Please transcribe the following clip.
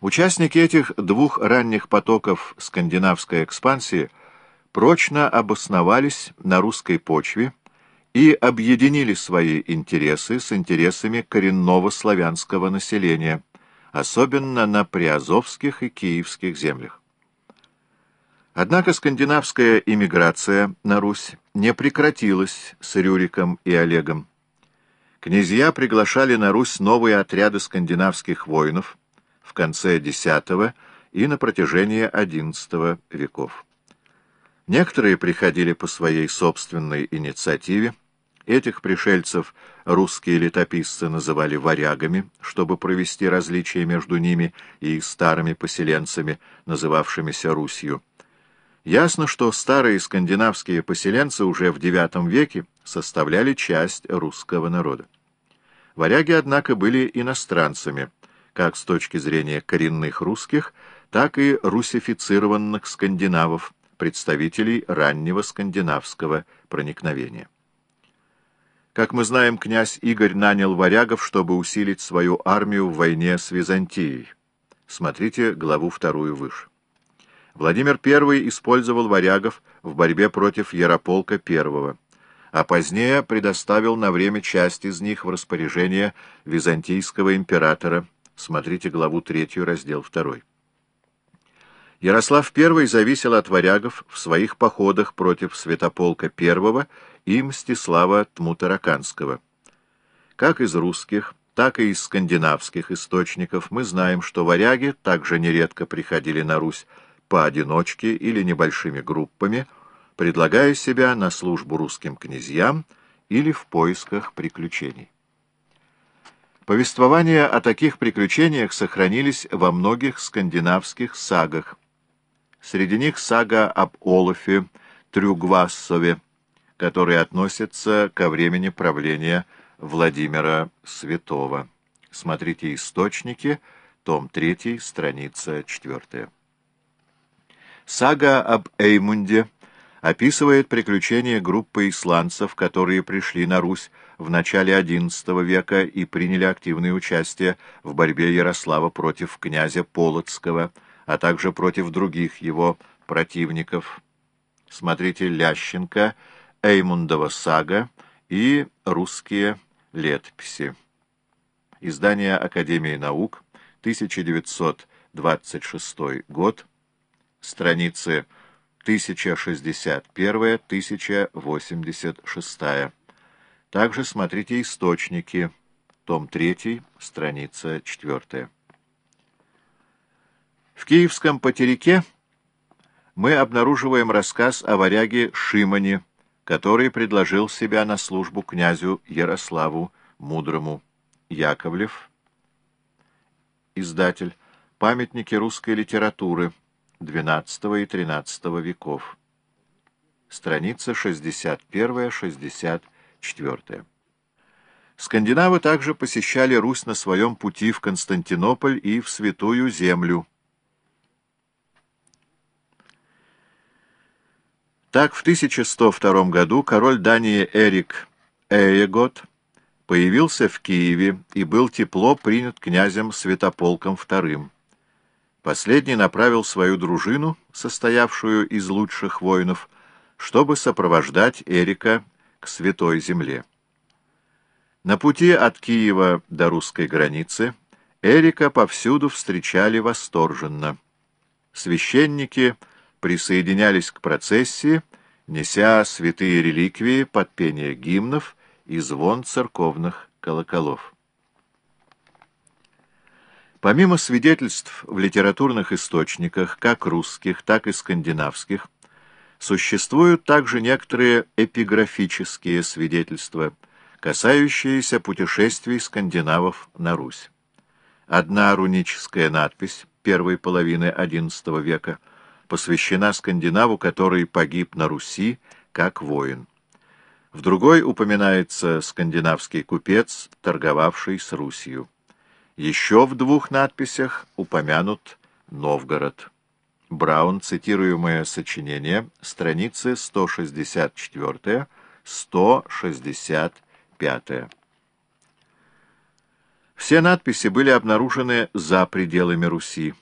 Участники этих двух ранних потоков скандинавской экспансии прочно обосновались на русской почве и объединили свои интересы с интересами коренного славянского населения, особенно на приазовских и киевских землях. Однако скандинавская иммиграция на Русь не прекратилась с Рюриком и Олегом. Князья приглашали на Русь новые отряды скандинавских воинов в конце X и на протяжении XI веков. Некоторые приходили по своей собственной инициативе. Этих пришельцев русские летописцы называли варягами, чтобы провести различия между ними и старыми поселенцами, называвшимися Русью. Ясно, что старые скандинавские поселенцы уже в IX веке составляли часть русского народа. Варяги, однако, были иностранцами, как с точки зрения коренных русских, так и русифицированных скандинавов, представителей раннего скандинавского проникновения. Как мы знаем, князь Игорь нанял варягов, чтобы усилить свою армию в войне с Византией. Смотрите главу вторую выше. Владимир I использовал варягов в борьбе против Ярополка I, а позднее предоставил на время часть из них в распоряжение византийского императора. Смотрите главу 3, раздел 2. Ярослав I зависел от варягов в своих походах против Святополка I и Мстислава Тмутараканского. Как из русских, так и из скандинавских источников мы знаем, что варяги также нередко приходили на Русь поодиночке или небольшими группами, предлагая себя на службу русским князьям или в поисках приключений. Повествования о таких приключениях сохранились во многих скандинавских сагах. Среди них сага об Олафе Трюгвассове, который относится ко времени правления Владимира Святого. Смотрите источники, том 3, страница 4. Сага об Эймунде описывает приключения группы исландцев, которые пришли на Русь в начале XI века и приняли активное участие в борьбе Ярослава против князя Полоцкого, а также против других его противников. Смотрите Лященко, Эймундова сага и русские летописи. Издание Академии наук, 1926 год, страницы 1061-1086. Также смотрите источники, том 3, страница 4. В Киевском потерике мы обнаруживаем рассказ о варяге Шимоне, который предложил себя на службу князю Ярославу Мудрому. Яковлев, издатель, памятники русской литературы, XII и XIII веков. Страница 61-64. Скандинавы также посещали Русь на своем пути в Константинополь и в Святую Землю. Так, в 1102 году король Дании Эрик Эегот появился в Киеве и был тепло принят князем Святополком II. Последний направил свою дружину, состоявшую из лучших воинов, чтобы сопровождать Эрика к Святой Земле. На пути от Киева до русской границы Эрика повсюду встречали восторженно. Священники присоединялись к процессии, неся святые реликвии под пение гимнов и звон церковных колоколов. Помимо свидетельств в литературных источниках, как русских, так и скандинавских, существуют также некоторые эпиграфические свидетельства, касающиеся путешествий скандинавов на Русь. Одна руническая надпись первой половины XI века посвящена скандинаву, который погиб на Руси как воин. В другой упоминается скандинавский купец, торговавший с Русью. Еще в двух надписях упомянут Новгород. Браун, цитируемое сочинение, страницы 164-165. Все надписи были обнаружены за пределами Руси.